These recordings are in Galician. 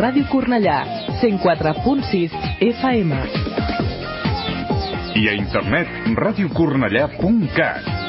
Ràdio Cornellà, 104.6 FM. I a internet radiocornellà.cat.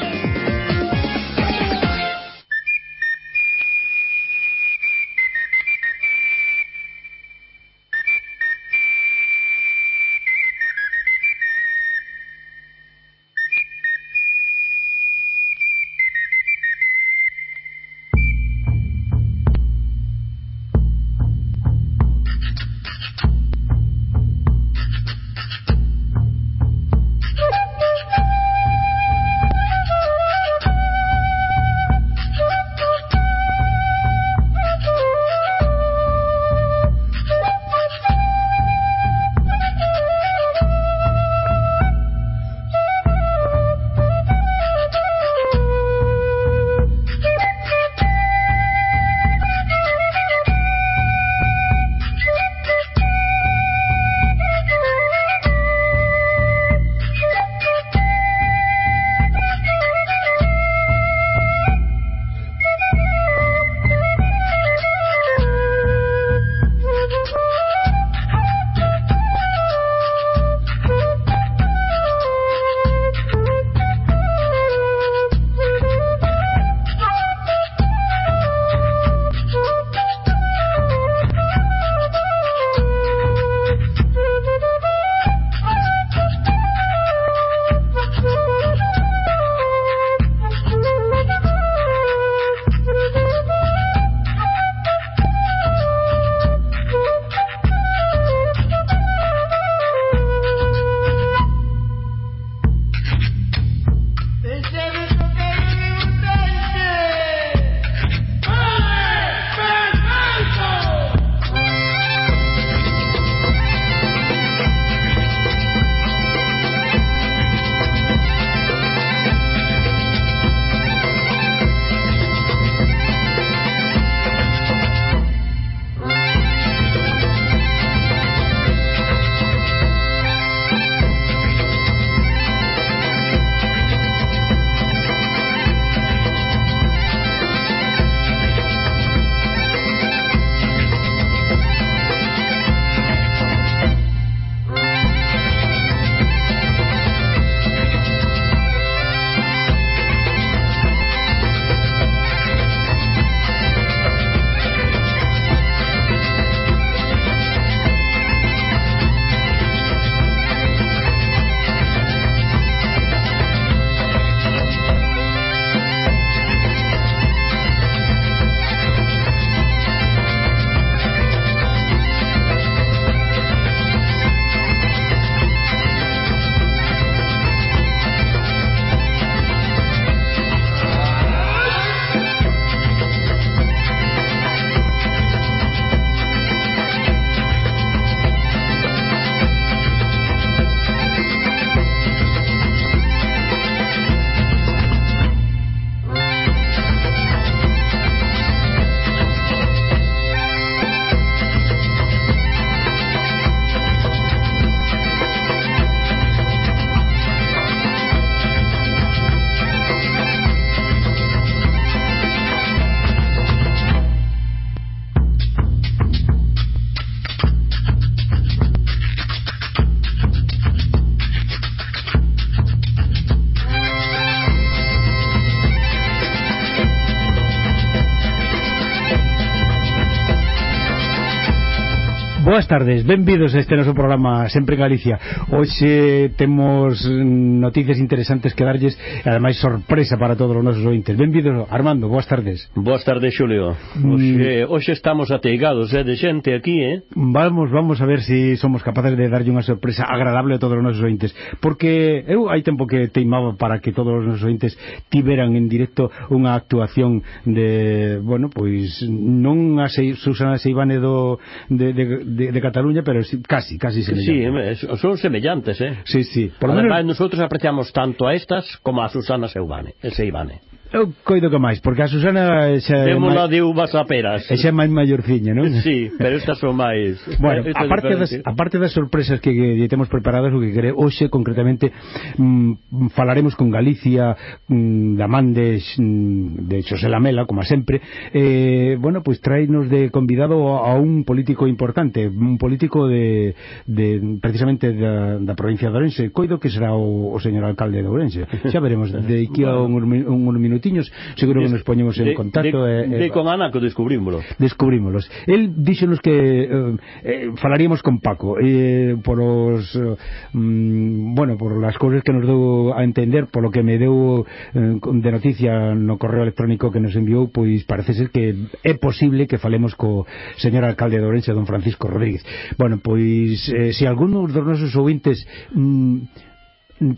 Boas tardes, benvidos a este noso programa Sempre Galicia. Hoxe temos mm, noticias interesantes que darlles E ademais sorpresa para todos os nosos ointes. Benvidos Armando, boas tardes. Boas tardes Xulio. Mm. Hoxe, hoxe estamos ateigados eh, de xente aquí eh? Vamos, vamos a ver se si somos capaces de darlle unha sorpresa agradable a todos os nosos ointes. Porque eu hai tempo que teimaba para que todos os nosos ointes tiveran en directo unha actuación de, bueno, pois non a Susana Seibane do, de, de, de de Cataluña, pero casi, casi semellantes. Sí, son semellantes, eh? Sí, sí. Por Además, menos... nosotros apreciamos tanto a estas como a Susana Seivane. Seivane. Eu coido que máis, porque a Susana xa Témola de uvas a peras. Xa é máis maiorciña, non? Sí, pero estas son máis. Bueno, a parte das a parte das sorpresas que lle temos preparadas, o que quere hoxe concretamente mm, falaremos con Galicia mm, da man de, mm, de Xosé Lamela, como sempre. Eh, bueno, pois pues, traínos de convidado a un político importante, un político de, de precisamente da, da provincia de Ourense. Coido que será o, o señor alcalde de Ourense. Xa veremos de aquí a un, un, un minuto minutiños seguro que nos poñemos en de, contacto. De, de, eh, de con Ana que descubrímolo. Descubrímolos. El díxenos que eh, eh, falaríamos con Paco eh, por os, eh, mm, bueno, por las cousas que nos deu a entender, por lo que me deu eh, de noticia no correo electrónico que nos enviou, pois parece ser que é posible que falemos co señor alcalde de Ourense, don Francisco Rodríguez. Bueno, pois eh, se algún dos nosos ouvintes mm,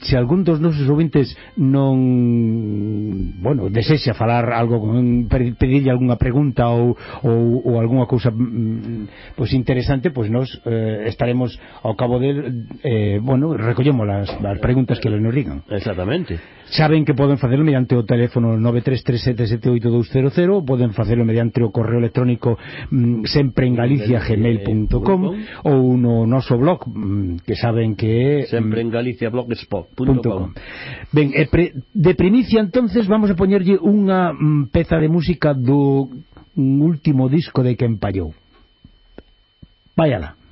se algún dos nosos ouvintes non bueno, desexa falar algo con, pedirlle algunha pregunta ou, ou, ou algunha cousa mm, pois interesante, pois nós eh, estaremos ao cabo de eh, bueno, recollemos as, as preguntas que nos digan. Exactamente. Saben que poden facelo mediante o teléfono 933778200, poden facelo mediante o correo electrónico mm, sempre en Galicia gmail.com ou no noso blog mm, que saben que é mm, sempre en Galicia blogspot.com. Ben, e pre, de primicia entonces vamos a poñerlle unha mm, peza de música do último disco de Ken Pallou. Váyala.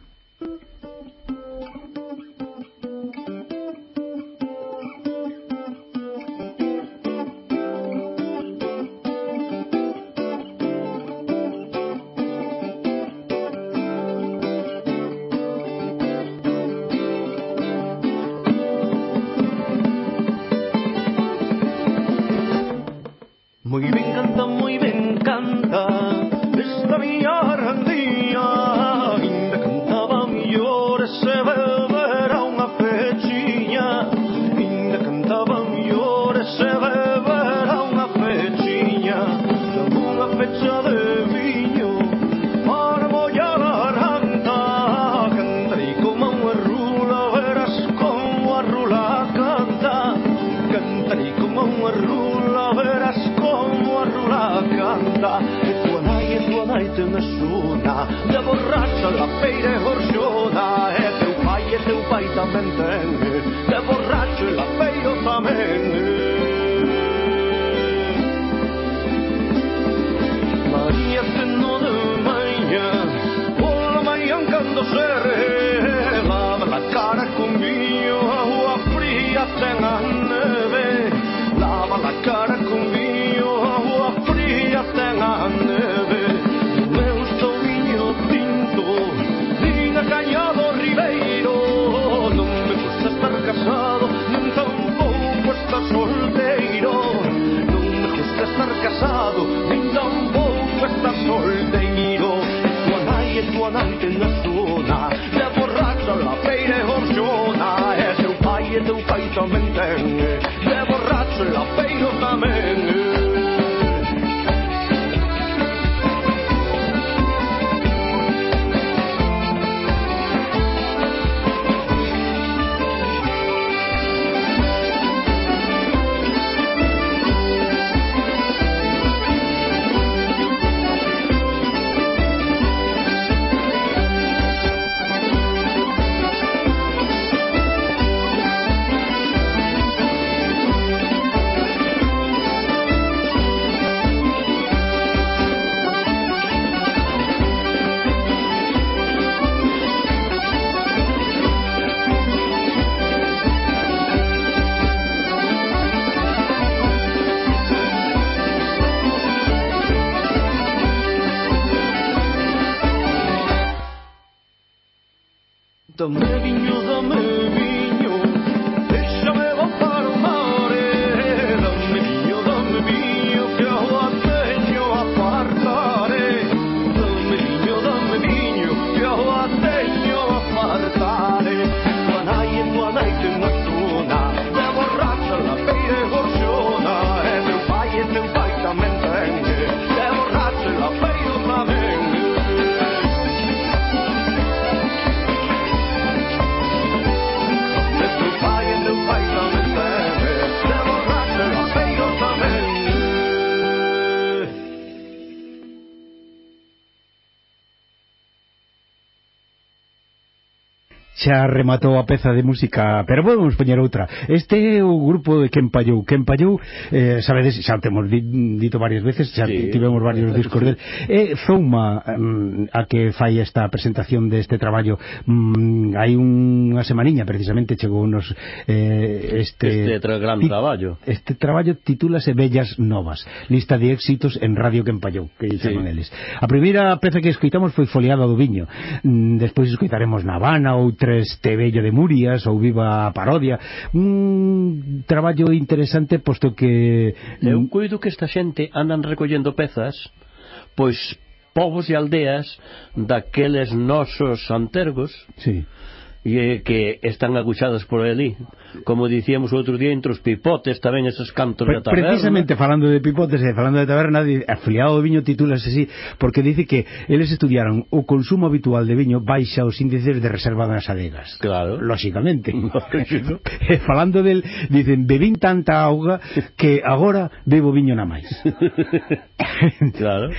Δηλαδή την εφημερίδα. xa rematou a peza de música pero podemos poñer outra. Este é o grupo de Quen Pallou Quen Pallou, eh, sabedes, xa temos dito varias veces, xa sí, tivemos varios discos del. é eh, Zouma mm, a que fai esta presentación deste traballo mm, hai unha semaniña precisamente chegou unos eh, este, este tra gran traballo. este traballo titúlase Bellas Novas lista de éxitos en Radio Quen Pallou que chaman sí. eles. A primeira peza que escoitamos foi Foliada do Viño. Mm, despois escoitaremos Navana ou Tres este bello de Murias ou viva a parodia un traballo interesante posto que eu mm, cuido que esta xente andan recollendo pezas pois povos e aldeas daqueles nosos antergos sí. e que están aguchados por ali como dicíamos o outro día, entre os pipotes tamén esos cantos Pre da taberna. Precisamente falando de pipotes e falando de taberna, afiliado do viño titúlase así, porque dice que eles estudiaron o consumo habitual de viño baixa os índices de reserva nas adegas. Claro. Lóxicamente. falando del, dicen, bebín tanta auga que agora bebo viño na máis. claro.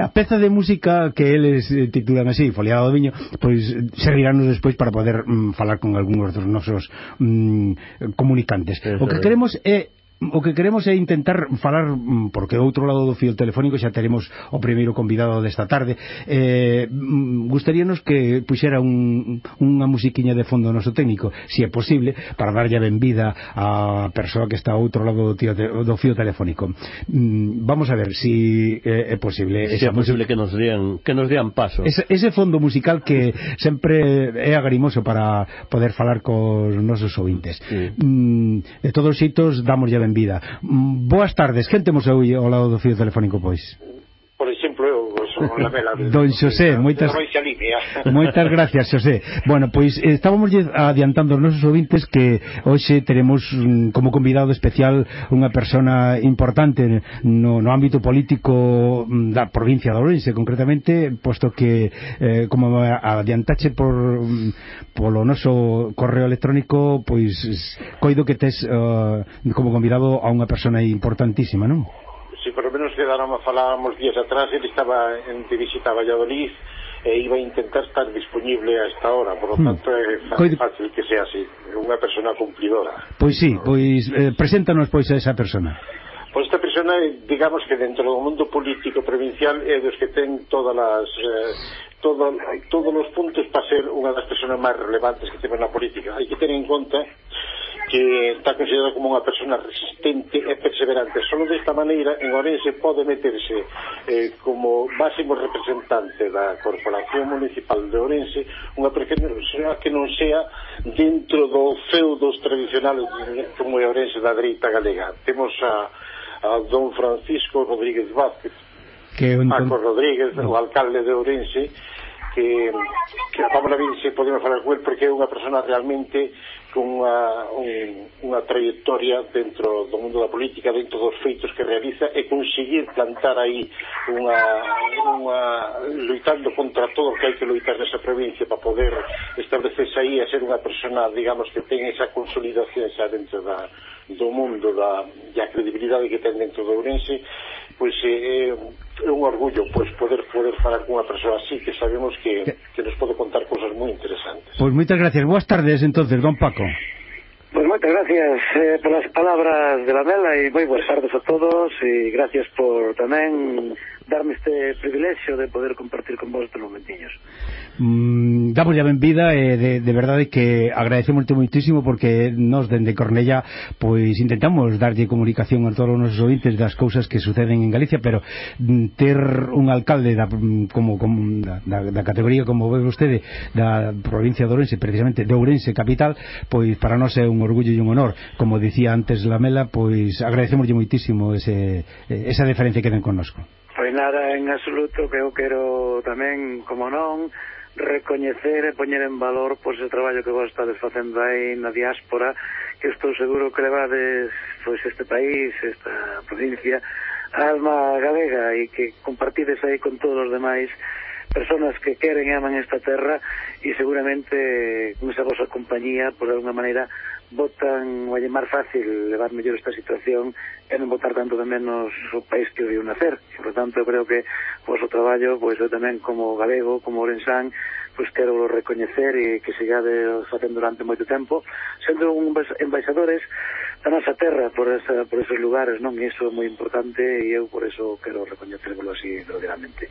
A peza de música que eles eh, titulan así, foliado do viño, pois pues, despois para poder mm, falar con algúns dos nosos mm, Mm, comunicantes. Eso lo que es. queremos es o que queremos é intentar falar mm, porque outro lado do fio telefónico xa teremos o primeiro convidado desta tarde. Eh, mm, gustaríanos que puxera un, unha musiquiña de fondo noso técnico, se si é posible para darlle benvida a persoa que está ao outro lado do, tío, do fio telefónico. Mm, vamos a ver si eh, é posible se si é posible que nos dean, que nos dean paso. Ese, ese fondo musical que sempre é agarimoso para poder falar cos nosos ouvintes. Sí. mm, de todos os xitos damoslle en vida. Mm, boas tardes, quen temos ao lado do fio telefónico, pois? Por exemplo, Don Xosé, moitas Moitas gracias, Xosé. Bueno, pois eh, estábamos adiantando aos nosos ouvintes que hoxe teremos mm, como convidado especial unha persona importante no, no ámbito político mm, da provincia de Ourense, concretamente, posto que eh, como adiantache por mm, polo noso correo electrónico, pois coido que tes uh, como convidado a unha persona importantísima, non? si por lo menos quedaron, falábamos días atrás, él estaba en de visita a Valladolid e iba a intentar estar disponible a esta hora, por lo hmm. tanto é fácil que sea así, unha persona cumplidora. Pois sí, pois eh, preséntanos pois a esa persona. Pois esta persona, eh, digamos que dentro do mundo político provincial é dos que ten todas as eh, todo, todos os puntos para ser unha das persoas máis relevantes que temos na política. Hai que ter en conta que está considerado como unha persona resistente e perseverante. Solo desta maneira en Orense pode meterse eh, como máximo representante da Corporación Municipal de Orense unha persona que non sea dentro do feudos tradicionales como é Orense da Drita Galega. Temos a, a don Francisco Rodríguez Vázquez, que un... Paco Rodríguez, no. o alcalde de Ourense, que, que vamos a ver se podemos falar con él porque é unha persona realmente unha, un, unha trayectoria dentro do mundo da política, dentro dos feitos que realiza e conseguir plantar aí unha, unha luitando contra todo o que hai que luitar nesa provincia para poder establecerse aí a ser unha persona, digamos, que ten esa consolidación xa dentro da, do mundo da, da credibilidade que ten dentro do Ourense, pois é eh, é un orgullo pois poder poder falar con unha persoa así que sabemos que, que nos pode contar cousas moi interesantes. Pois moitas gracias. Boas tardes entonces, don Paco. Pois moitas gracias eh, polas palabras de la Mela e moi boas tardes a todos e gracias por tamén darme este privilexio de poder compartir con vos estes momentiños. Mm, damos a benvida e eh, de, de verdade que agradecemos moitísimo porque nos dende Cornella pois intentamos darlle comunicación a todos os nosos ouvintes das cousas que suceden en Galicia, pero mm, ter un alcalde da, mm, como, como da, da, da categoría como ve vostede da provincia de Ourense, precisamente de Ourense capital, pois para nós é un orgullo e un honor. Como dicía antes Lamela, pois agradecemos moitísimo ese, esa deferencia que ten connosco. Pois nada, en absoluto, que eu quero tamén, como non, recoñecer e poñer en valor pois o traballo que vos estades facendo aí na diáspora, que estou seguro que levades pois este país, esta provincia, a alma galega e que compartides aí con todos os demais personas que queren e aman esta terra e seguramente con esa vosa compañía, por alguna maneira, votan, vai máis fácil levar mellor esta situación e non votar tanto de menos o país que viu nacer. Por tanto, eu creo que o vosso traballo, pois eu tamén como galego, como orensán, pois quero recoñecer e que sigade facendo durante moito tempo, sendo un embaixadores da nosa terra por, esa, por esos lugares, non? E iso é moi importante e eu por eso quero recoñecervelo así verdadeiramente.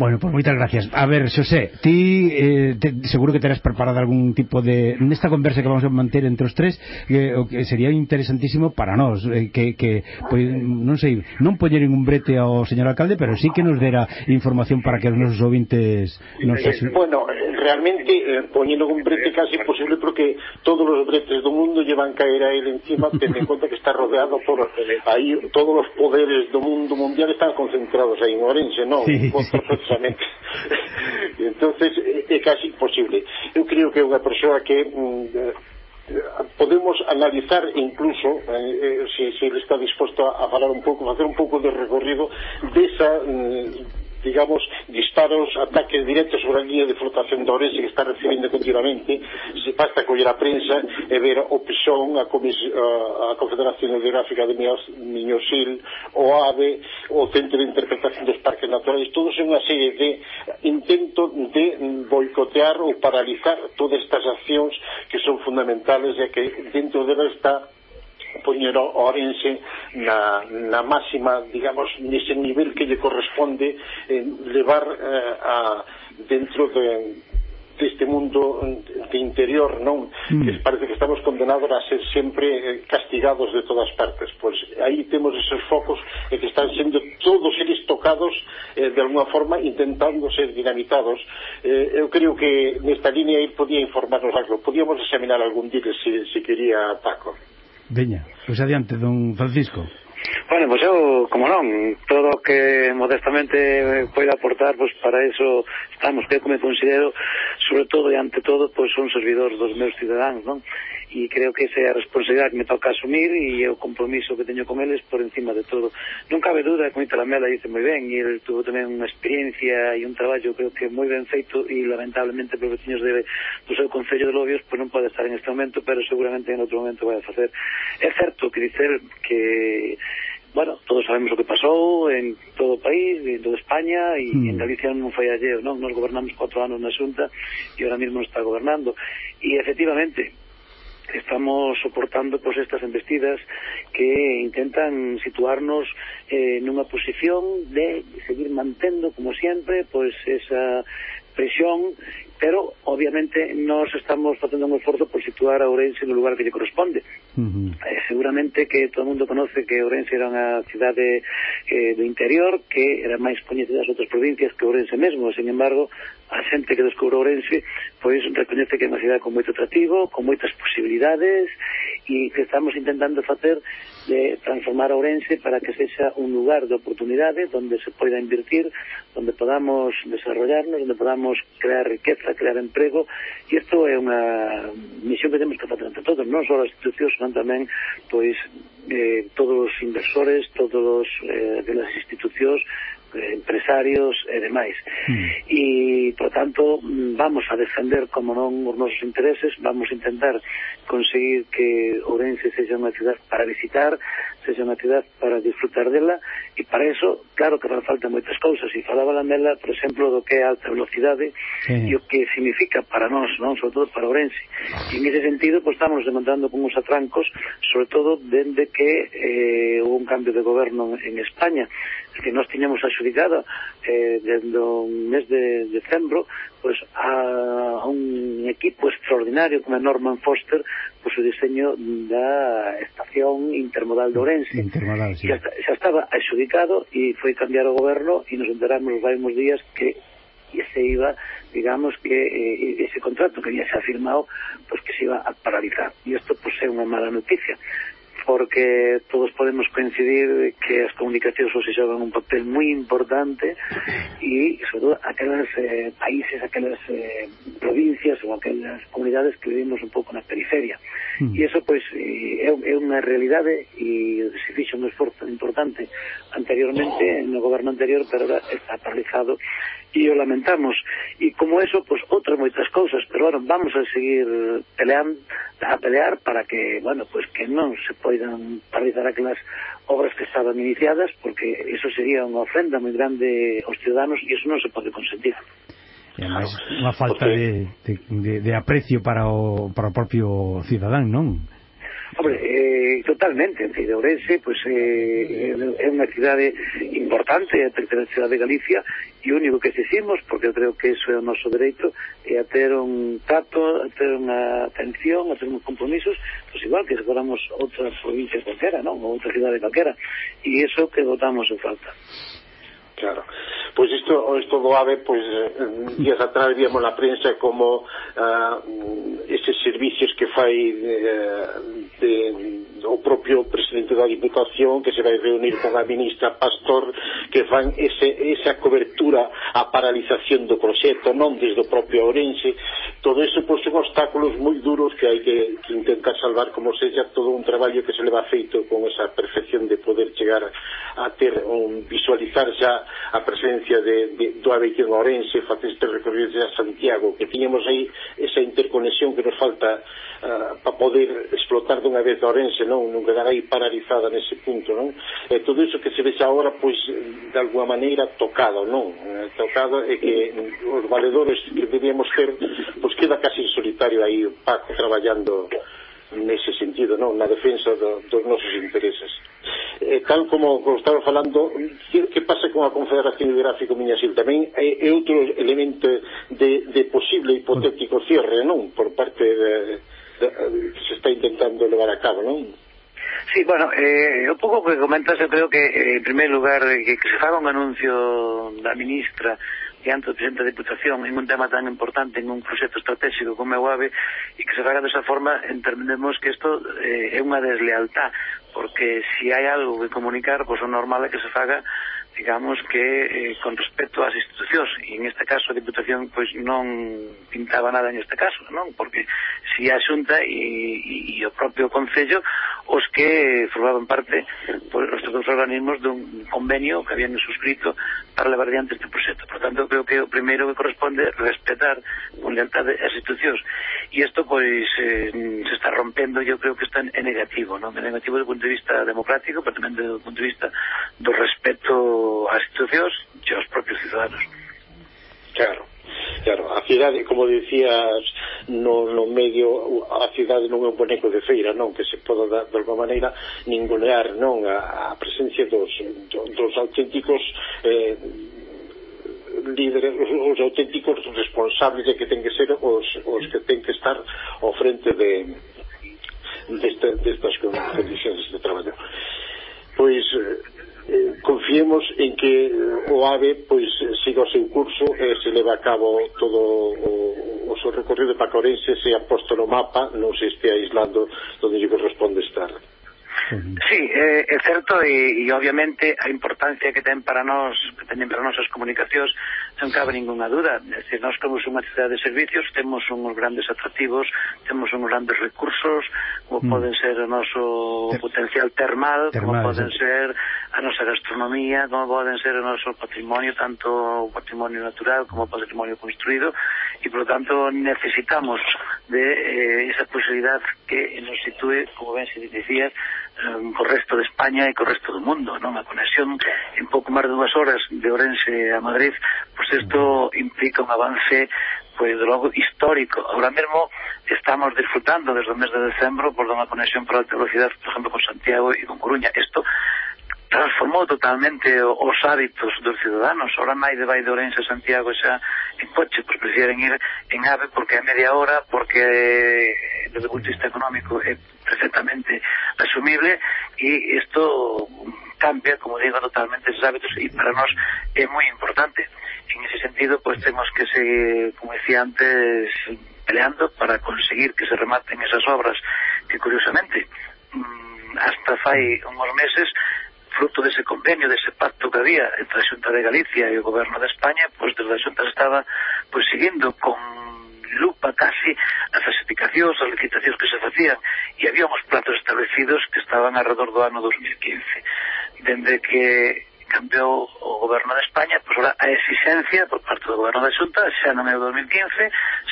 Bueno, pues moitas gracias. A ver, Xosé, ti eh, te, seguro que terás preparado algún tipo de... Nesta conversa que vamos a manter entre os tres, eh, o que sería interesantísimo para nós, eh, que, que pues, non sei, non poñeren un brete ao señor alcalde, pero sí que nos dera información para que os nosos ouvintes... Nos eh, bueno, realmente, eh, poñendo un brete casi imposible, porque todos os bretes do mundo llevan caer a él encima, tendo en conta que está rodeado por... Aí todos os poderes do mundo mundial están concentrados aí en Orense, non? Sí, sí precisamente. Entonces é casi imposible. Eu creo que é unha persoa que mm, eh, podemos analizar incluso eh, eh, se, se ele está disposto a, a falar un pouco, facer un pouco de recorrido desa mm, digamos, disparos, ataques directos sobre a línea de flotación de Orense que está recibindo continuamente, se basta coller a prensa e ver o PSON, a, Comis, a Confederación Hidrográfica de Miñosil, o AVE, o Centro de Interpretación dos Parques Naturais, todos é unha serie de intento de boicotear ou paralizar todas estas accións que son fundamentales e que dentro delas está poñer o Orense na, na máxima, digamos, nese nivel que lle corresponde eh, levar eh, a dentro de, deste mundo de interior, non? Mm. Que parece que estamos condenados a ser sempre eh, castigados de todas partes. Pois aí temos esos focos e que están sendo todos eles tocados eh, de alguna forma intentando ser dinamitados. Eh, eu creo que nesta línea aí podía informarnos algo. Podíamos examinar algún día se, se quería Paco. Veña, pois adiante, don Francisco. Bueno, pois eu, como non, todo o que modestamente poida aportar, pois para iso estamos, que eu me considero, sobre todo e ante todo, pois un servidor dos meus cidadáns, non? e creo que esa é a responsabilidade que me toca asumir e o compromiso que teño con eles por encima de todo. Non cabe duda que la Mela dice moi ben e ele tuvo tamén unha experiencia e un traballo creo que moi ben feito e lamentablemente pelos veciños de, do seu Concello de Lobios pues non pode estar en este momento pero seguramente en outro momento vai a facer. É certo que dicer que bueno, todos sabemos o que pasou en todo o país, en toda España e mm. en Galicia non foi ayer, non? Nos gobernamos cuatro anos na Xunta e ahora mismo nos está gobernando e efectivamente estamos soportando pois, estas embestidas que intentan situarnos eh, nunha posición de seguir mantendo, como sempre, pois esa presión pero obviamente nós estamos facendo un esforzo por situar a Ourense no lugar que lle corresponde. Uh -huh. eh, seguramente que todo o mundo conoce que Ourense era unha cidade eh, do interior que era máis coñecida das outras provincias que Ourense mesmo, sin embargo, a xente que descubre Ourense pois recoñece que é unha cidade con moito atractivo, con moitas posibilidades e que estamos intentando facer de transformar Ourense para que sexa un lugar de oportunidades onde se poida invertir, onde podamos desarrollarnos, onde podamos crear riqueza, crear emprego e isto é unha misión que temos que facer entre todos, non só as institucións, senón tamén pois eh, todos os inversores, todos eh, de las institucións empresarios e demais. Mm. E, por tanto, vamos a defender, como non, os nosos intereses, vamos a intentar conseguir que Ourense sexa unha cidade para visitar, sexa Navidad para disfrutar dela e para eso, claro que fará falta moitas cousas e falaba la Mela, por exemplo, do que é alta velocidade sí. e o que significa para nós, non? sobre todo para Orense e en ese sentido, pues, estamos demandando con uns atrancos, sobre todo dende que eh, hubo un cambio de goberno en España que nós tiñamos axudicada eh, dende o mes de decembro pois, a, a un equipo extraordinario como é Norman Foster pois, o diseño da estación intermodal de Ourense intermodal, sí. xa, xa estaba adxudicado e foi cambiar o goberno e nos enteramos os varios días que se iba, digamos, que eh, ese contrato que ya se ha firmado, pues que se iba a paralizar. Y esto pues é unha mala noticia porque todos podemos coincidir que as comunicacións hoxe xogan un papel moi importante e, sobre todo, aquelas eh, países, aquelas eh, provincias ou aquelas comunidades que vivimos un pouco na periferia. Mm. E iso, pois, eh, é, é unha realidade e se fixo un esforzo importante anteriormente, no goberno anterior, pero ahora está paralizado e o lamentamos. E como eso, pois outras moitas cousas. Pero bueno, vamos a seguir peleando, a pelear para que bueno, pois que non se poidan paralizar aquelas obras que estaban iniciadas porque eso sería unha ofrenda moi grande aos ciudadanos e eso non se pode consentir. E unha falta porque... de, de, de aprecio para o, para o propio cidadán, non? Hombre, eh, totalmente, en fin, Ourense pues, eh, é unha cidade importante, é a terceira cidade de Galicia, e o único que exiximos, porque eu creo que iso é o noso dereito, é a ter un trato, a ter unha atención, a ter uns compromisos, pues igual que se fóramos outra provincia cualquera, non? ou outra cidade cualquera, e iso que votamos en falta. Claro. Pois isto, isto do AVE, pois, días atrás víamos na prensa como uh, eses servicios que fai eh, de, de, o propio presidente da Diputación que se vai reunir con a ministra Pastor que fan ese, esa cobertura a paralización do proxecto non desde o propio Ourense todo eso pois son obstáculos moi duros que hai que, que intentar salvar como seja todo un traballo que se leva feito con esa perfección de poder chegar a ter un visualizar xa a presencia de, de, do ABC en facer este recorrido a Santiago, que tiñamos aí esa interconexión que nos falta ah, uh, para poder explotar dunha vez Orense, non? Non quedar aí paralizada nese punto, non? E todo iso que se vexe agora, pois, de alguma maneira tocado, non? Eh, tocado é que os valedores que debíamos ter, pois queda casi solitario aí Paco traballando nese sentido, non? Na defensa do, dos nosos intereses eh, tal como, como estaba falando que, que pasa con a Confederación Hidrográfica Miñasil tamén? É, é outro elemento de, de posible hipotético cierre non? Por parte de, de, que se está intentando levar a cabo non? Sí, bueno, eh, un pouco que comentas, eu creo que, eh, en primer lugar, eh, que, que se faga un anuncio da ministra diante antes presidente da Deputación en un tema tan importante, en un proxecto estratégico como é o AVE, e que se faga desa forma, entendemos que isto eh, é unha deslealtad porque si hai algo que comunicar, pois o normal é que se faga digamos que eh, con respecto ás institucións, e en este caso a Diputación pois non pintaba nada en este caso, non? Porque si a Xunta e, e, e o propio Concello os que formaban parte pois, os dos organismos dun convenio que habían suscrito para levar diante este proxecto. Por tanto, creo que o primeiro que corresponde é respetar con lealtade as institucións. E isto, pois, eh, entendo eu creo que está en negativo, non? en negativo do punto de vista democrático, pero tamén do punto de vista do respeto ás institucións e aos propios ciudadanos. Claro. Claro, a cidade, como dicías no, no medio, a cidade non é un boneco de feira, non, que se poda dar de alguma maneira ningunear, non, a, a presencia dos, dos, dos auténticos eh, líderes, os, os auténticos responsables de que ten que ser os, os que ten que estar ao frente de, desta, destas condicións de traballo. Pois eh, eh confiemos en que eh, o AVE pois eh, siga o seu curso e se leva a cabo todo o, o seu recorrido para Corense se ha posto no mapa non se este aislando onde lle corresponde estar. Sí, eh, é certo e, e obviamente a importancia que ten para nós que teñen para nós as comunicacións non cabe ninguna duda. Se nós como unha cidade de servicios temos uns grandes atractivos, temos uns grandes recursos, como mm. poden ser o noso Ter potencial termal, termal como poden sí. ser a nosa gastronomía, como poden ser o noso patrimonio, tanto o patrimonio natural como o patrimonio construído, e, por tanto, necesitamos de eh, esa posibilidad que nos sitúe, como ben se dicía, co resto de España e co resto do mundo, non? A conexión en pouco máis de dúas horas de Orense a Madrid, pois isto implica un avance pois, de logo histórico. Ahora mesmo estamos disfrutando desde o mes de decembro pois, por unha conexión para alta velocidade, por exemplo, con Santiago e con Coruña. Isto transformou totalmente os hábitos dos ciudadanos. Ora máis de vai de Orense a Santiago xa en coche, pois prefieren ir en ave porque é media hora, porque desde o punto de vista económico é perfectamente asumible e isto cambia, como digo, totalmente esos hábitos e para nós é moi importante. En ese sentido, pois temos que seguir, como decía antes, peleando para conseguir que se rematen esas obras que, curiosamente, mm, hasta fai unhos meses fruto dese convenio, dese pacto que había entre a Xunta de Galicia e o Goberno de España, pois desde a Xunta estaba pois seguindo con lupa casi as clasificacións, as licitacións que se facían e había uns platos establecidos que estaban alrededor do ano 2015 dende que cambiou o goberno de España, pois ora a exigencia por parte do goberno da Xunta xa non é o 2015,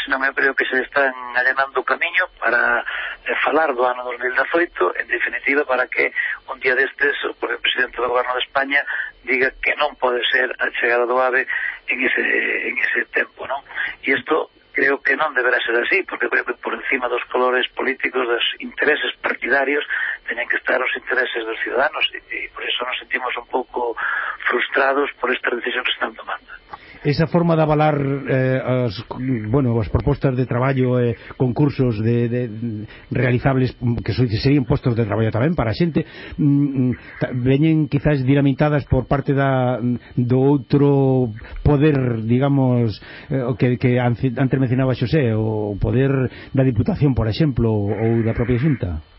senón eu creo que se están allanando o camiño para eh, falar do ano 2018, en definitiva para que un día destes o presidente do goberno de España diga que non pode ser a chegada do AVE en ese, en ese tempo, non? E isto creo que non deberá ser así, porque creo que por encima dos colores políticos, dos intereses partidarios, teñen que estar os intereses dos ciudadanos, e, e por eso nos sentimos un pouco frustrados por estas decisións que están tomando esa forma de avalar eh, as, bueno, as propostas de traballo e eh, concursos de, de realizables mm, que so, serían postos de traballo tamén para a xente mm, veñen quizás dinamitadas por parte da, do outro poder digamos eh, que, que antes mencionaba Xosé o poder da Diputación, por exemplo ou da propia Xunta.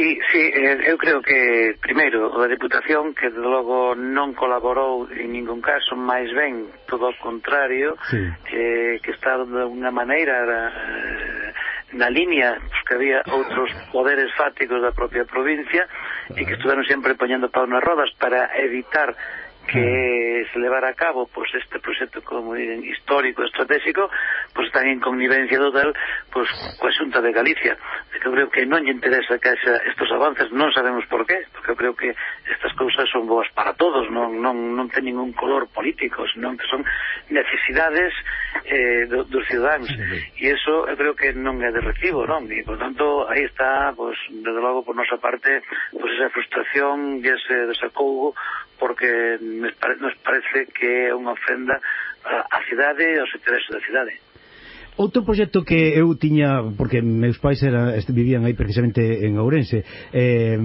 Sí, sí, eh, eu creo que, primeiro, a Deputación, que de logo non colaborou en ningún caso, máis ben, todo o contrario, sí. eh, que está de unha maneira eh, na línea pues, que había outros poderes fáticos da propia provincia e que estuveron sempre poñendo pau nas rodas para evitar que se levara a cabo pois este proxecto como diren histórico, estratégico, pois están en connivencia total pois coa Xunta de Galicia. Eu creo que non lle interesa que haxa estos avances, non sabemos por qué, porque eu creo que estas cousas son boas para todos, non, non, non ten ningún color político, senón que son necesidades eh, do, dos cidadáns. E iso eu creo que non é de recibo, non? E, por tanto, aí está, pois, desde logo, por nosa parte, pois esa frustración e ese desacougo porque nos parece que é unha ofenda á cidade e aos intereses da cidade. Outro proxecto que eu tiña, porque meus pais era, vivían aí precisamente en Ourense, eh,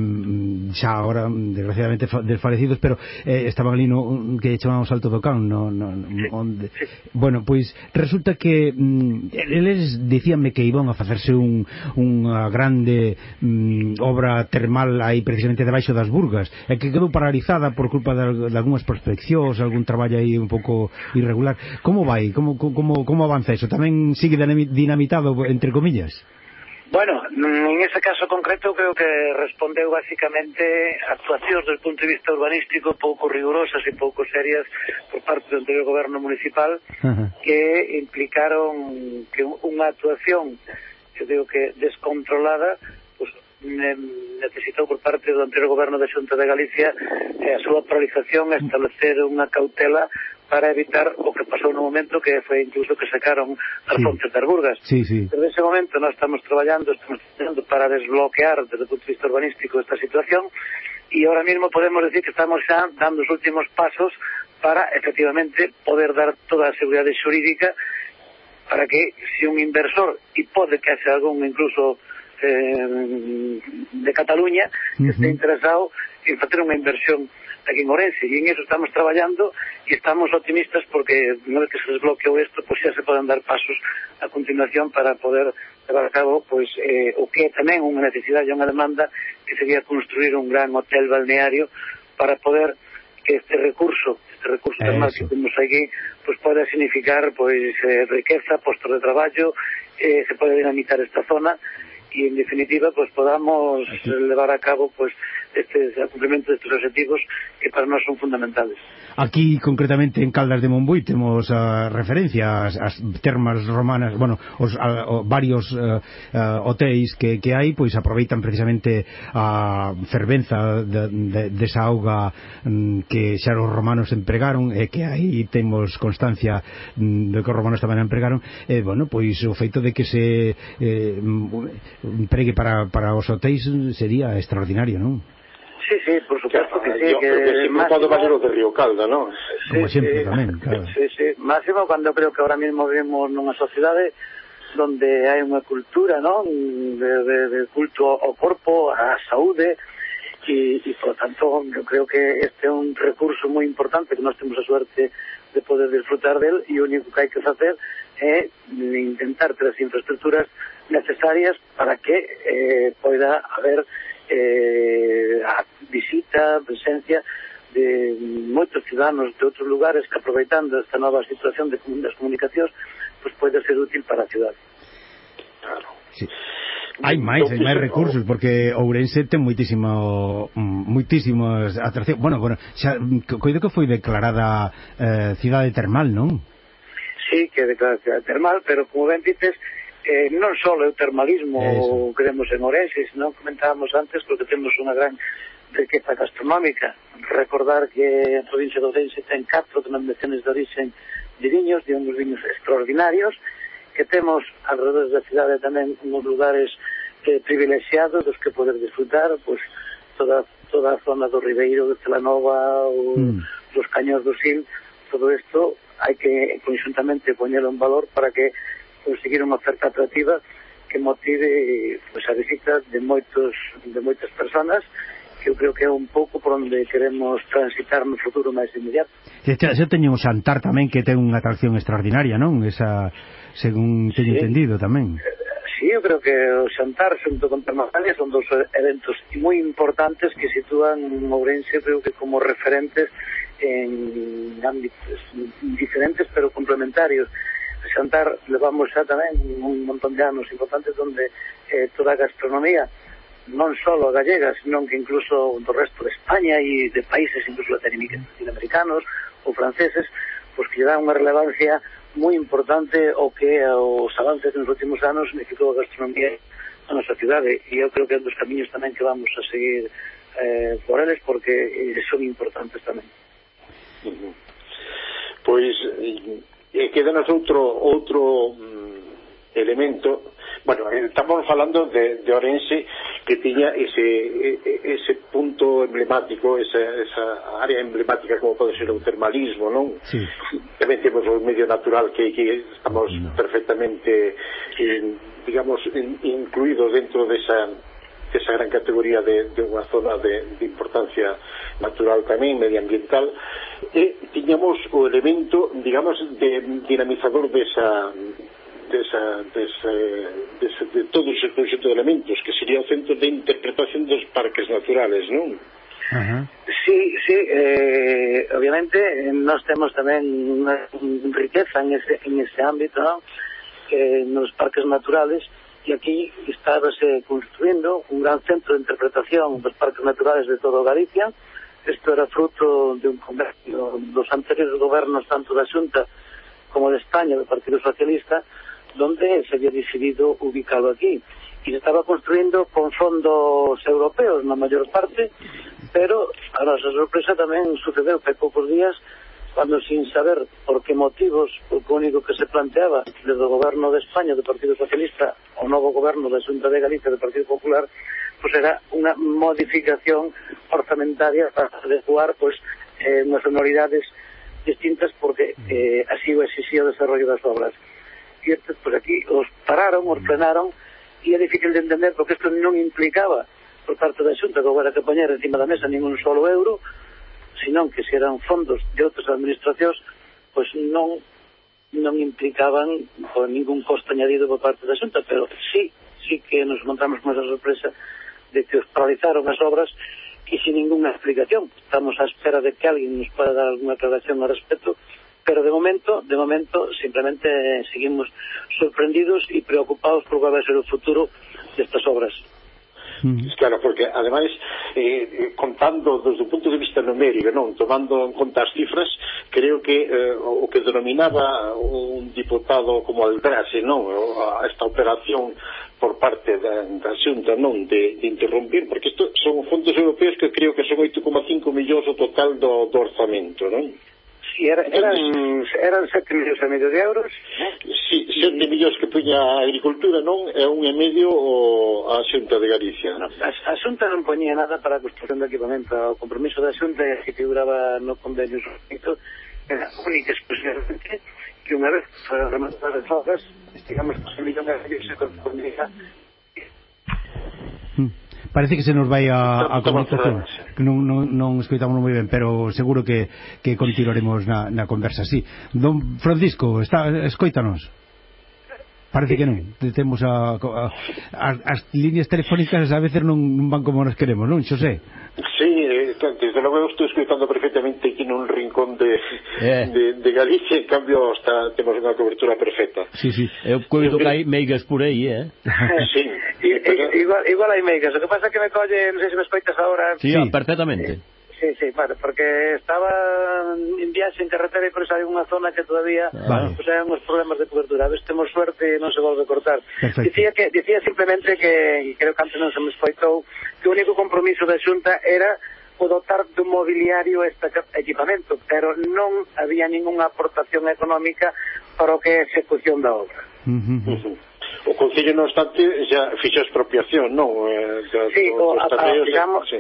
xa agora, desgraciadamente, desfalecidos, pero eh, estaban ali no, que chamamos Alto do Can, no, no, onde... Bueno, pois, resulta que mm, eles dicíanme que iban a facerse un, unha grande mm, obra termal aí precisamente debaixo das Burgas, e que quedou paralizada por culpa de, de algunhas prospeccións, algún traballo aí un pouco irregular. Como vai? Como, como, como avanza iso? Tamén sigue dinamitado, entre comillas? Bueno, en ese caso concreto creo que respondeu basicamente a actuacións desde o punto de vista urbanístico pouco rigurosas e pouco serias por parte do anterior goberno municipal uh -huh. que implicaron que unha actuación eu digo que descontrolada pues, necesitou por parte do anterior goberno da Xunta de Galicia eh, a súa paralización establecer unha cautela para evitar o que pasou no momento que foi incluso que sacaron as sí. fontes das burgas. Sí, sí. Pero ese momento nós estamos traballando, estamos traballando para desbloquear desde o punto de vista urbanístico esta situación e ahora mismo podemos decir que estamos xa dando os últimos pasos para efectivamente poder dar toda a seguridade xurídica para que se un inversor e pode que haxe algún incluso eh, de Cataluña uh -huh. este interesado en facer unha inversión aquí en Orense e en eso estamos traballando e estamos optimistas porque unha vez que se desbloqueou isto pois pues, xa se poden dar pasos a continuación para poder levar a cabo pois, eh, o que é tamén unha necesidade e unha demanda que sería construir un gran hotel balneario para poder que este recurso, este recurso é termal que temos aquí, pois pode significar pois eh, riqueza, postos de traballo, eh, se pode dinamitar esta zona e en definitiva pois podamos levar a cabo pois estes cumplimento destes objetivos que para nós son fundamentales. Aquí, concretamente, en Caldas de Mombuí, temos a referencia ás as termas romanas, bueno, os a, o, varios uh, uh, hotéis que, que hai, pois aproveitan precisamente a fervenza de, de, desa auga mm, que xa os romanos empregaron e que aí temos constancia mm, de que os romanos tamén empregaron e, bueno, pois o feito de que se eh, mm, empregue para, para os hotéis sería extraordinario, non? Sí, sí, por supuesto que ah, sí. Yo que que siempre máximo, cuando va a ser de Río Calda, ¿no? Sí, Como sí, tamén, claro. Sí, sí, máximo cuando creo que ahora mismo vivimos nunha sociedade donde hai unha cultura, ¿no?, De, de, de culto ao corpo, á saúde, e, e por tanto, eu creo que este é un recurso moi importante que nós temos a suerte de poder disfrutar del e o único que hai que facer é intentar ter as infraestructuras necesarias para que eh, poida haber eh, a visita, a presencia de moitos ciudadanos de outros lugares que aproveitando esta nova situación de das comunicacións pues pode ser útil para a cidade. Claro. Sí. Hai máis, hai máis recursos porque Ourense ten moitísimo moitísimos atracción. Bueno, bueno, xa coido que foi declarada eh, cidade termal, non? Sí, que declarada cidade termal, pero como ben dices, eh, non só o termalismo que temos en Orense, senón comentábamos antes porque temos unha gran riqueza gastronómica. Recordar que a provincia de Ourense ten catro denominaciones de origen de viños, de uns viños extraordinarios, que temos alrededor da cidade tamén uns lugares eh, privilexiados dos que poder disfrutar, pois, toda, toda a zona do Ribeiro, de Telanova, o, mm. dos Caños do Sil, todo isto hai que conjuntamente poñelo en valor para que conseguir unha oferta atractiva que motive pois, a visita de, moitos, de moitas personas que eu creo que é un pouco por onde queremos transitar no futuro máis inmediato. Xa teño o Santar tamén que ten unha atracción extraordinaria, non? Esa, según teño sí. entendido tamén. Sí, eu creo que o Xantar xunto con Termafania son dos eventos moi importantes que sitúan Ourense, creo que como referentes en ámbitos diferentes pero complementarios xantar levamos xa tamén un montón de anos importantes donde eh, toda a gastronomía non só a gallega, senón que incluso do resto de España e de países incluso latinoamericanos ou franceses, pois que dá unha relevancia moi importante o que os avances nos últimos anos significou a gastronomía na nosa cidade e eu creo que é un dos camiños tamén que vamos a seguir eh, por eles porque eh, son importantes tamén. Uh. Pois eh, eh, quedanos outro outro mm, elemento bueno, eh, estamos falando de, de Orense que tiña ese, ese punto emblemático esa, esa área emblemática como pode ser o termalismo non? Sí. tamén temos o medio natural que, que estamos no. perfectamente eh, digamos in, incluído dentro desa de esa gran categoría de, de unha zona de, de importancia natural tamén, medioambiental, e tiñamos o elemento, digamos, de dinamizador desa, desa, desa, desa, de todo ese conxunto de elementos, que sería o centro de interpretación dos parques naturales, non? Uh -huh. Sí, sí, eh, obviamente nós temos tamén unha riqueza en ese, en ese ámbito, non? que nos parques naturales e aquí estábase construindo un gran centro de interpretación dos parques naturales de todo Galicia. Isto era fruto de un convenio dos anteriores gobernos, tanto da Xunta como de España, do Partido Socialista, donde se había decidido ubicarlo aquí. Y se estaba construyendo con fondos europeos na maior parte, pero a nosa sorpresa tamén sucedeu que poucos días cando sin saber por que motivos o único que se planteaba desde o goberno de España do Partido Socialista o novo goberno da Xunta de Galicia do Partido Popular pois era unha modificación orçamentaria para adecuar pois, eh, unhas sonoridades distintas porque eh, así o exixía o desarrollo das obras. E estes, pues aquí os pararon, os frenaron e é difícil de entender porque isto non implicaba por parte da Xunta que houbera que poñer encima da mesa ningún solo euro senón que se eran fondos de outras administracións, pois non non implicaban con ningún costo añadido por parte da Xunta, pero sí, sí que nos montamos con esa sorpresa de que os paralizaron as obras e sin ninguna explicación. Estamos á espera de que alguén nos pueda dar alguna aclaración ao respecto, pero de momento, de momento, simplemente seguimos sorprendidos e preocupados por cual vai ser o futuro destas obras. Mm. Claro, porque ademais eh, eh, contando desde o punto de vista numérico, non, tomando en conta as cifras, creo que eh, o que denominaba un diputado como Aldrase, non, a esta operación por parte da, da Xunta non de, de interrumpir, porque isto son fondos europeos que creo que son 8,5 millóns o total do, do orzamento, non? si, era, eran, eran 7 millóns e medio de euros. Si, 7 millóns que puña a agricultura, non? É un e medio o, a xunta de Galicia. no, a, a xunta non poñía nada para a construcción de equipamento. O compromiso da xunta que figuraba no convenio suscrito era única exclusivamente que unha vez para rematar as obras, digamos, que un millón de euros se correspondía parece que se nos vai a, a comunicación que non, non, non escoitamos moi ben pero seguro que, que continuaremos na, na conversa sí. Don Francisco, está, escoítanos Parece que non. Temos a, a, as, as líneas telefónicas a veces non, non van como nos queremos, non, Xosé? Sí, que logo eu estou escutando perfectamente aquí nun rincón de, eh. de, de Galicia, en cambio está, temos unha cobertura perfecta. Sí, sí, eu coido que hai meigas por aí, eh? sí. I, i, igual, igual hai meigas, o que pasa que me colle, non sei se me escoitas agora. Sí, sí. Ah, perfectamente. Sí. Sí, vale, porque estaba en viaxe en carretera e por eso hai unha zona que todavía vale. pues, hai uns problemas de cobertura. A ver, temos suerte e non se volve a cortar. Perfecto. Dicía que dicía simplemente que creo que antes non se me escoitou que o único compromiso da Xunta era o dotar do mobiliario este equipamento, pero non había ningunha aportación económica para o que é a execución da obra. Uh -huh. Uh -huh. O Concello, non obstante, xa fixo expropiación, non? Eh, da, sí, o, a, a, eh, digamos, sí.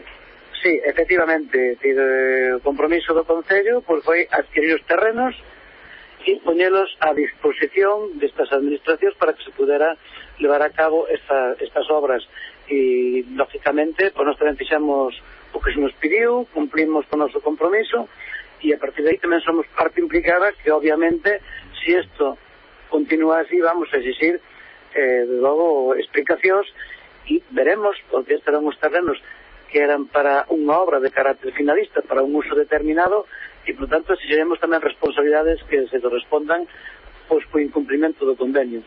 sí, efectivamente, eh, o compromiso do Concello pois, foi adquirir os terrenos e poñelos a disposición destas administracións para que se pudera levar a cabo esta, estas obras e, lógicamente, pois nós tamén fixamos o que se nos pediu, cumplimos con o noso compromiso, e a partir de aí tamén somos parte implicada que, obviamente, se si isto continúa así, vamos a exigir, eh, logo, explicacións, e veremos, porque estes eran os terrenos que eran para unha obra de carácter finalista, para un uso determinado, e, por tanto, exigiremos tamén responsabilidades que se correspondan pois, co incumprimento do convenio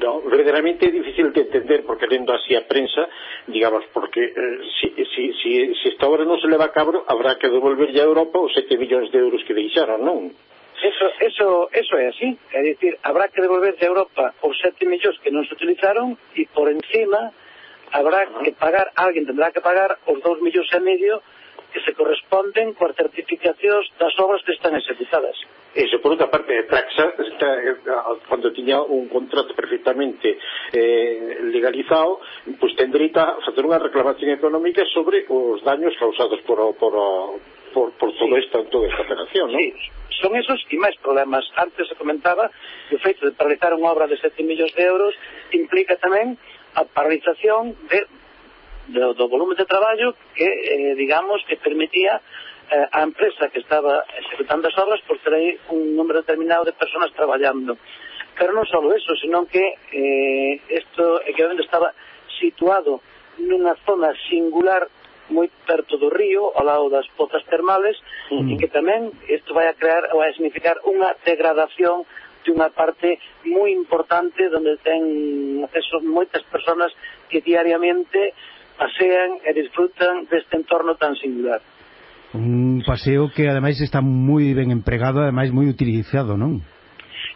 no, verdaderamente é difícil de entender porque lendo así a prensa digamos, porque eh, si, si, si, si esta obra non se leva a cabo habrá que devolverlle a Europa os 7 millóns de euros que deixaron, non? Eso, eso, eso é así, é dicir, habrá que devolverse a Europa os 7 millóns que non se utilizaron e por encima habrá que ah. pagar, alguén tendrá que pagar os 2 millóns e medio que se corresponden coas certificacións das obras que están executadas. Eso, por outra parte, Praxa está, eh, cando tiña un contrato perfectamente eh, legalizado, pois pues, ten dereito a facer unha reclamación económica sobre os daños causados por, por, por, por todo sí. esta, toda esta operación, non? Sí, son esos e máis problemas. Antes se comentaba que o feito de paralizar unha obra de 7 millóns de euros implica tamén a paralización de do, do volume de traballo que, eh, digamos, que permitía eh, a empresa que estaba executando as obras por ter aí un número determinado de personas traballando. Pero non só eso, senón que eh, isto equivalente estaba situado nunha zona singular moi perto do río, ao lado das pozas termales, uh -huh. e que tamén isto vai a crear, vai a significar unha degradación de unha parte moi importante donde ten acceso moitas personas que diariamente pasean e disfrutan deste entorno tan singular. Un paseo que ademais está moi ben empregado, ademais moi utilizado, non?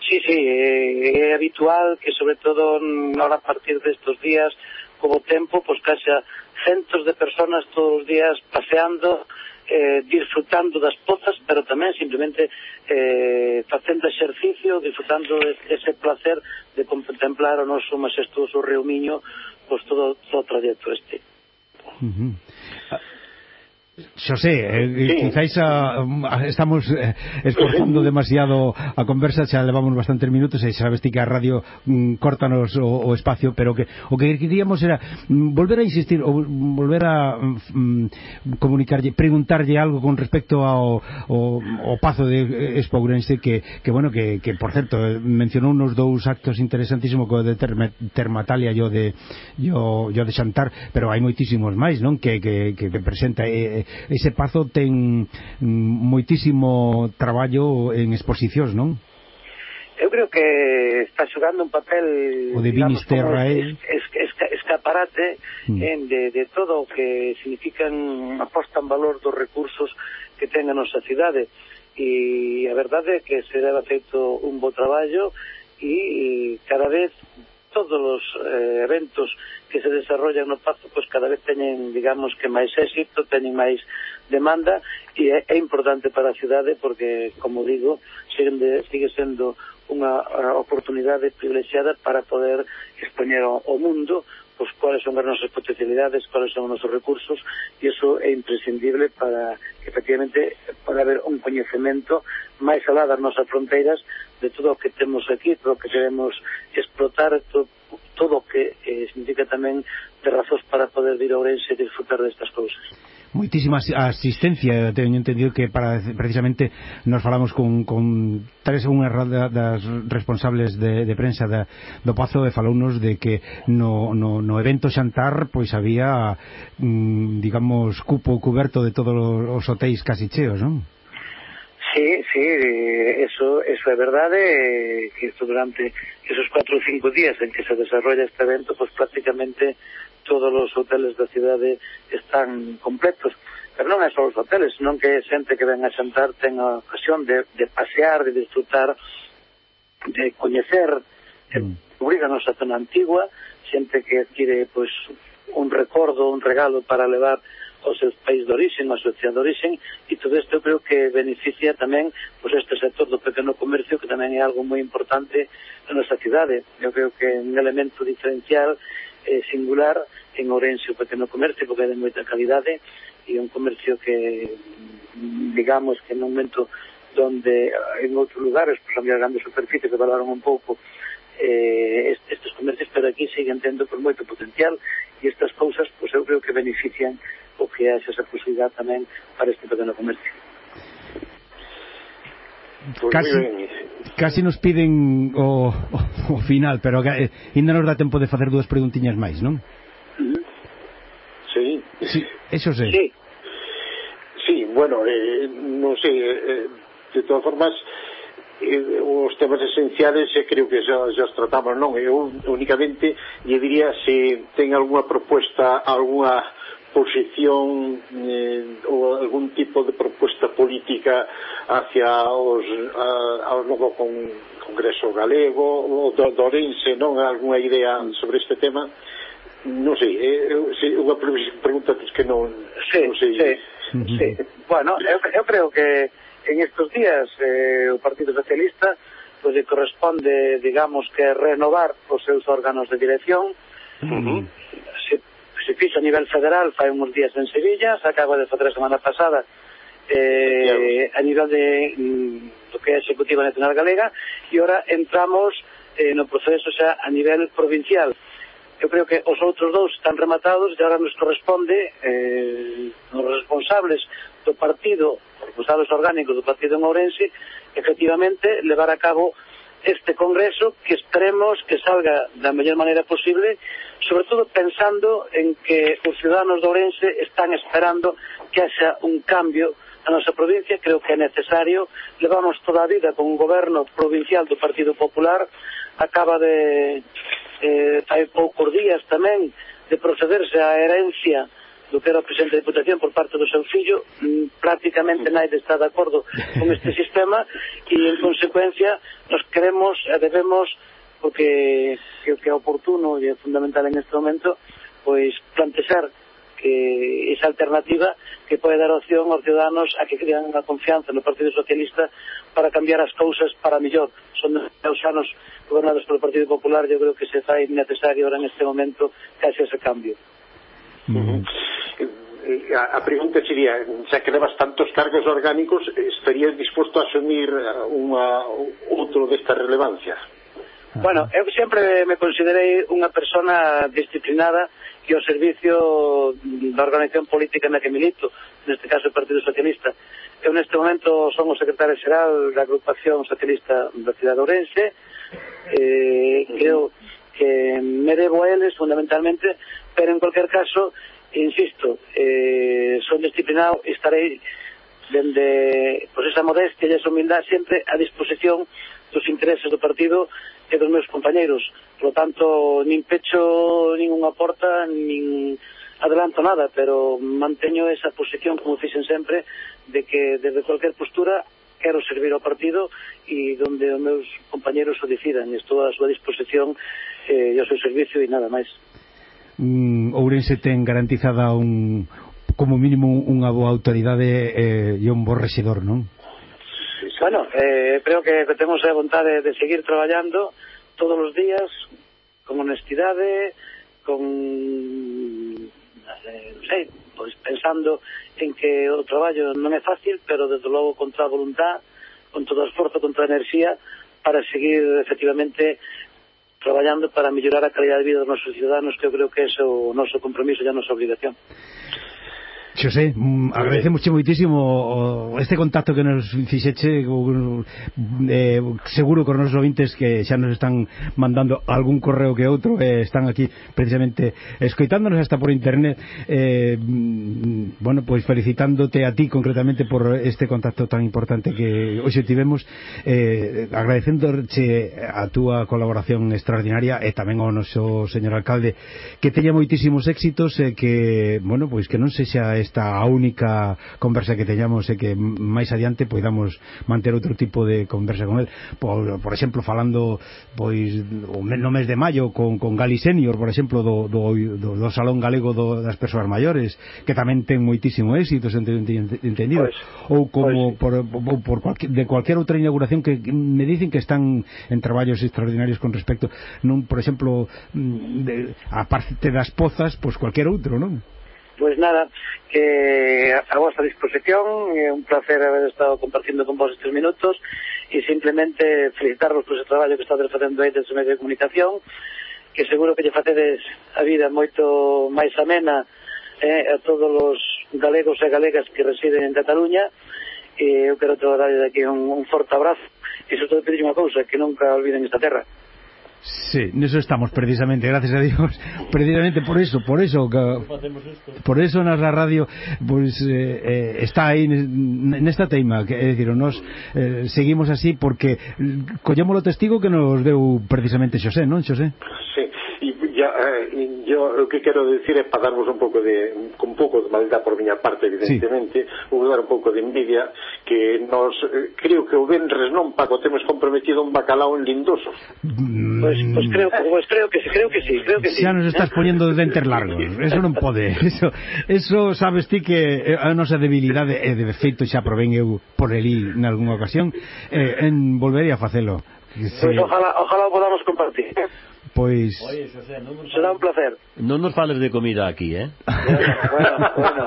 Sí, sí, é, é habitual que sobre todo ahora a partir destes días como tempo, pois que haxa centos de personas todos os días paseando, eh, disfrutando das pozas, pero tamén simplemente eh, facendo exercicio, disfrutando ese placer de contemplar o noso majestuoso río Miño, pois todo, todo o trayecto este. Mm-hmm. Uh, Xosé, eh, sí. quizáis a, a, estamos eh, esforzando demasiado a conversa, xa levamos bastantes minutos e sabes ti que a radio mm, córtanos o, o espacio, pero que o que queríamos era mm, volver a insistir ou volver a mm, mm, comunicarlle, preguntarlle algo con respecto ao o, o pazo de Espourense que, que bueno, que, que por certo eh, mencionou unos dous actos interesantísimos co de terme, Termatalia o de yo, yo de Xantar, pero hai moitísimos máis, non? Que, que, que, que presenta eh, eh ese pazo ten mm, moitísimo traballo en exposicións, non? Eu creo que está xogando un papel o de Vinisterra, é eh? es, es, es, escaparate mm. en de, de todo o que significan a posta en valor dos recursos que ten a nosa cidade e a verdade é que se debe feito un bo traballo e cada vez todos os eh, eventos que se desarrollan no Pazo pois cada vez teñen, digamos, que máis éxito, teñen máis demanda e é, é importante para a cidade porque, como digo, sigue, sigue sendo unha eh, oportunidade privilexiada para poder expoñer ao mundo pois, cuáles son as nosas potencialidades, cuáles son os nosos recursos, e iso é imprescindible para que efectivamente para haber un coñecemento máis alá das nosas fronteiras de todo o que temos aquí, todo o que queremos explotar, todo, todo o que eh, significa tamén de razóns para poder vir a Ourense e disfrutar destas cousas moitísima asistencia teño entendido que para precisamente nos falamos con, con tres unha rada das responsables de, de prensa da, do Pazo e falounos de que no, no, no evento xantar pois había mm, digamos cupo cuberto de todos os hotéis casi cheos, non? Sí, sí, eh, eso, eso é verdade, eh, que durante esos cuatro ou cinco días en que se desarrolla este evento, pues prácticamente todos os hoteles da cidade están completos pero non é só os hoteles, non que xente que ven a xantar ten a ocasión de, de pasear, de disfrutar, de coñecer, mm. obriganos a zona antigua, xente que adquire pois, un recordo, un regalo para levar ao seu país de orixen, a súa cidade de orixen, e todo isto eu creo que beneficia tamén pois, este sector do pequeno comercio, que tamén é algo moi importante na nosa cidade. Eu creo que un elemento diferencial eh, singular en Ourense, o pequeno comercio, porque é de moita calidade e é un comercio que, mm, digamos, que no momento donde eh, en outros lugares, pois, pues, había grandes superficies que valoraron un pouco eh, estes comercios, pero aquí siguen tendo por moito potencial e estas cousas, pois pues, eu creo que benefician o que é esa posibilidade tamén para este pequeno comercio. Pues casi, casi nos piden o, o, o final, pero eh, ainda nos dá tempo de facer dúas preguntiñas máis, non? Sí. sí. Eso sei. Sí, sí bueno, eh, non sei, eh, eh, de todas formas, eh, os temas esenciales eh, creo que xa, xa os tratamos, non? Eu únicamente lle diría se ten algunha proposta, algunha posición eh, ou algún tipo de propuesta política hacia os, a, ao novo con, Congreso Galego ou do, do Orense, non? Alguna idea sobre este tema? Non sei, eh, é unha pregunta que non, sí, non sei. Sí, sí. Bueno, eu, eu creo que en estos días eh, o Partido Socialista pois pues, corresponde, digamos, que renovar os seus órganos de dirección uh -huh se fixo a nivel federal fai uns días en Sevilla, se acaba de facer a semana pasada eh, a nivel de mm, do que é a Executiva Nacional Galega e ora entramos eh, no proceso xa a nivel provincial. Eu creo que os outros dous están rematados e agora nos corresponde eh, os responsables do partido, os responsables orgánicos do partido en Ourense, efectivamente levar a cabo este congreso que esperemos que salga da mellor maneira posible, sobre todo pensando en que os ciudadanos de Ourense están esperando que haxa un cambio na nosa provincia, creo que é necesario. Levamos toda a vida con un goberno provincial do Partido Popular, acaba de, eh, hai poucos días tamén, de procederse á herencia do que era o presidente da Diputación por parte do seu fillo, mm, prácticamente naide está de acordo con este sistema e, en consecuencia, nos queremos e debemos o que, que, que é oportuno e é fundamental en este momento pois plantexar que esa alternativa que pode dar opción aos ciudadanos a que crean unha confianza no Partido Socialista para cambiar as cousas para mellor. Son os anos gobernados polo Partido Popular, eu creo que se fai necesario ahora en este momento case ese cambio. Uh -huh. Eh, a pregunta sería, eh, xa que levas tantos cargos orgánicos, estarías disposto a asumir eh, unha, outro desta relevancia? Bueno, eu sempre me considerei unha persona disciplinada que ao servicio da organización política na que milito, neste caso o Partido Socialista. Eu neste momento son o secretario xeral da agrupación socialista da cidade de Ourense, eh, creo que me debo a eles fundamentalmente, pero en cualquier caso insisto, eh, son disciplinado e estarei dende pois esa modestia e esa humildade sempre a disposición dos intereses do partido e dos meus compañeiros. Por lo tanto, nin pecho ninguna porta, nin adelanto nada, pero manteño esa posición, como fixen sempre, de que desde cualquier postura quero servir ao partido e donde os meus compañeros o decidan. Estou a súa disposición eh, e ao seu servicio e nada máis mm, Ourense ten garantizada un como mínimo unha boa autoridade eh, e un bo rexedor, non? Bueno, eh, creo que temos a vontade de seguir traballando todos os días con honestidade, con eh, non sei, pois pensando en que o traballo non é fácil, pero desde logo con toda a voluntad, con todo o esforzo, con toda a enerxía para seguir efectivamente traballando para mellorar a calidad de vida dos nosos ciudadanos, que eu creo que é o noso compromiso e a nosa obligación. Xosé, mm, agradecemos moitísimo este contacto que nos fixeche eh, seguro con os ouvintes que xa nos están mandando algún correo que outro eh, están aquí precisamente escoitándonos hasta por internet. Eh, mm, bueno, pois felicitándote a ti concretamente por este contacto tan importante que hoxe tivemos. Eh, agradecéndoche a túa colaboración extraordinaria e tamén ao noso señor alcalde que teña moitísimos éxitos e eh, que, bueno, pois que non se xa esta a única conversa que teñamos e que máis adiante poidamos manter outro tipo de conversa con el por, por exemplo falando pois no mes de maio con, con Gali Senior por exemplo do, do, do, do Salón Galego do, das Persoas Maiores que tamén ten moitísimo éxito entendido pois, ou como pois. por, ou por cualque, de cualquier outra inauguración que me dicen que están en traballos extraordinarios con respecto non por exemplo mm, de, a parte das pozas pois cualquier outro non? Pois nada, que a vosa disposición, é un placer haber estado compartindo con vos estes minutos e simplemente felicitarvos por ese traballo que estades facendo aí desde o medio de comunicación que seguro que lle facedes a vida moito máis amena eh, a todos os galegos e galegas que residen en Cataluña. E eu quero te de aquí un, un forte abrazo e sobre todo pedir unha cousa que nunca olviden esta terra. Sí, eso estamos precisamente, gracias a Dios. Precisamente por eso, por eso, por eso na radio pues, eh, eh está aí nesta teima, que, é dicir, nos eh, seguimos así porque eh, collemos o testigo que nos deu precisamente Xosé, non Xosé? Sí, yo, eh, yo o que quero decir é pasarvos un pouco de con pouco de maldad por miña parte evidentemente, sí. vou dar un pouco de envidia que nos eh, creo que o venres non Paco temos comprometido un bacalao en Lindoso. Mm. Pois pues, pues creo, pues creo que creo que sí, creo que sí. Xa nos estás poñendo de dentes largos. Eso non pode. Eso eso sabes ti que eh, a nosa debilidade e de feito xa provén eu por elí nalgúna ocasión eh, en volvería a facelo. Sí. Pois pues ojalá, ojalá podamos compartir. Pois... Oye, José, non nos... Será un placer. Non nos fales de comida aquí, eh? bueno, bueno.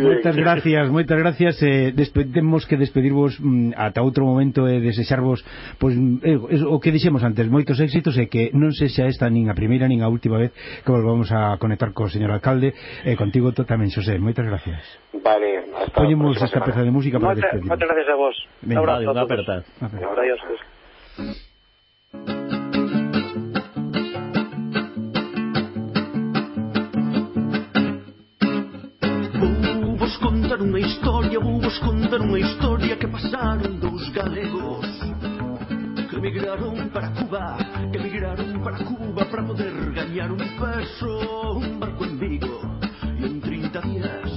moitas gracias, moitas gracias. Eh, despedemos que despedirvos mm, ata outro momento e eh, desexarvos pois, eh, o que dixemos antes, moitos éxitos e que non se xa esta nin a primeira nin a última vez que volvamos a conectar co señor alcalde e eh, contigo tamén, Xosé. Moitas gracias. Vale, hasta Ollemos esta semana. peza de música para Moita, despedirnos. Moitas gracias a vos. Venga, un abrazo, un aperta. Adiós. Adiós. contar unha historia Vou vos contar unha historia que pasaron dous galegos. Que emigraron para Cuba Que emigraron para Cuba para poder gañar un peso Un barco en Vigo. E en 30 días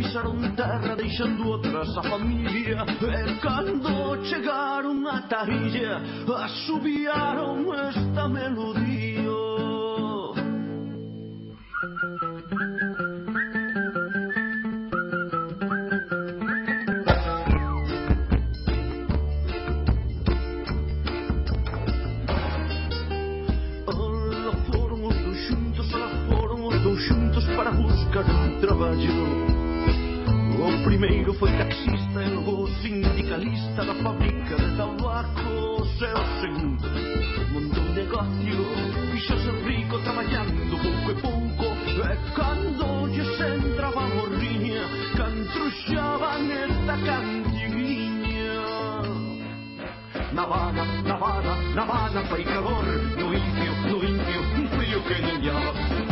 pisaron terra deixando atrás a familia. E cando chegaron a Tarilla Asubiaron esta melodía Thank you. buscaran traballo O primeiro foi taxista e logo sindicalista da fábrica de tabacos E o segundo montou un negocio Fixose rico traballando pouco e pouco. E cando lles entraba a morriña Cantruxaban esta cantiviña Navana, Navana, Navana, faicador No indio, no indio, un um frío que niñaba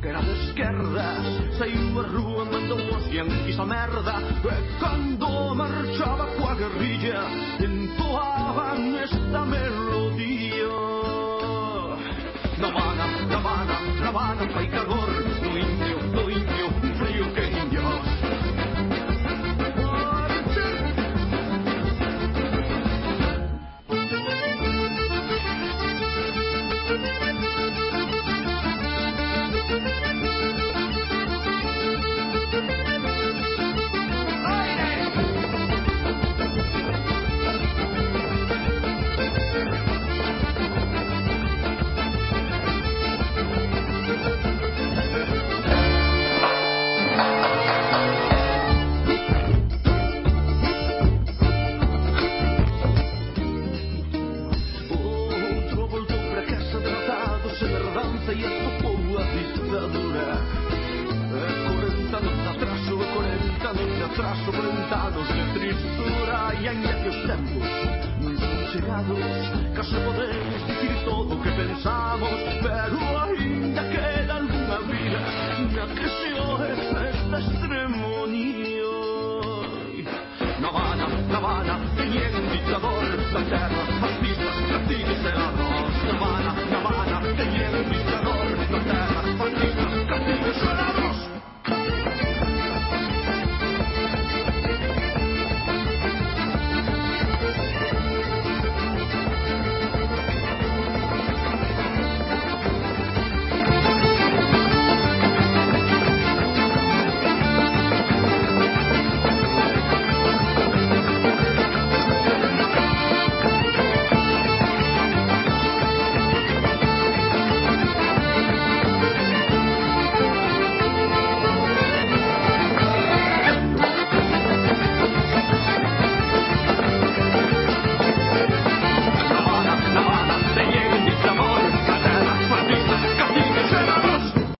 grada esquerda saiu a rúa mandou-os yanquis a merda. E cando marchaba coa guerrilla entoaban esta melodía Navana, Navana, Navana, vai calor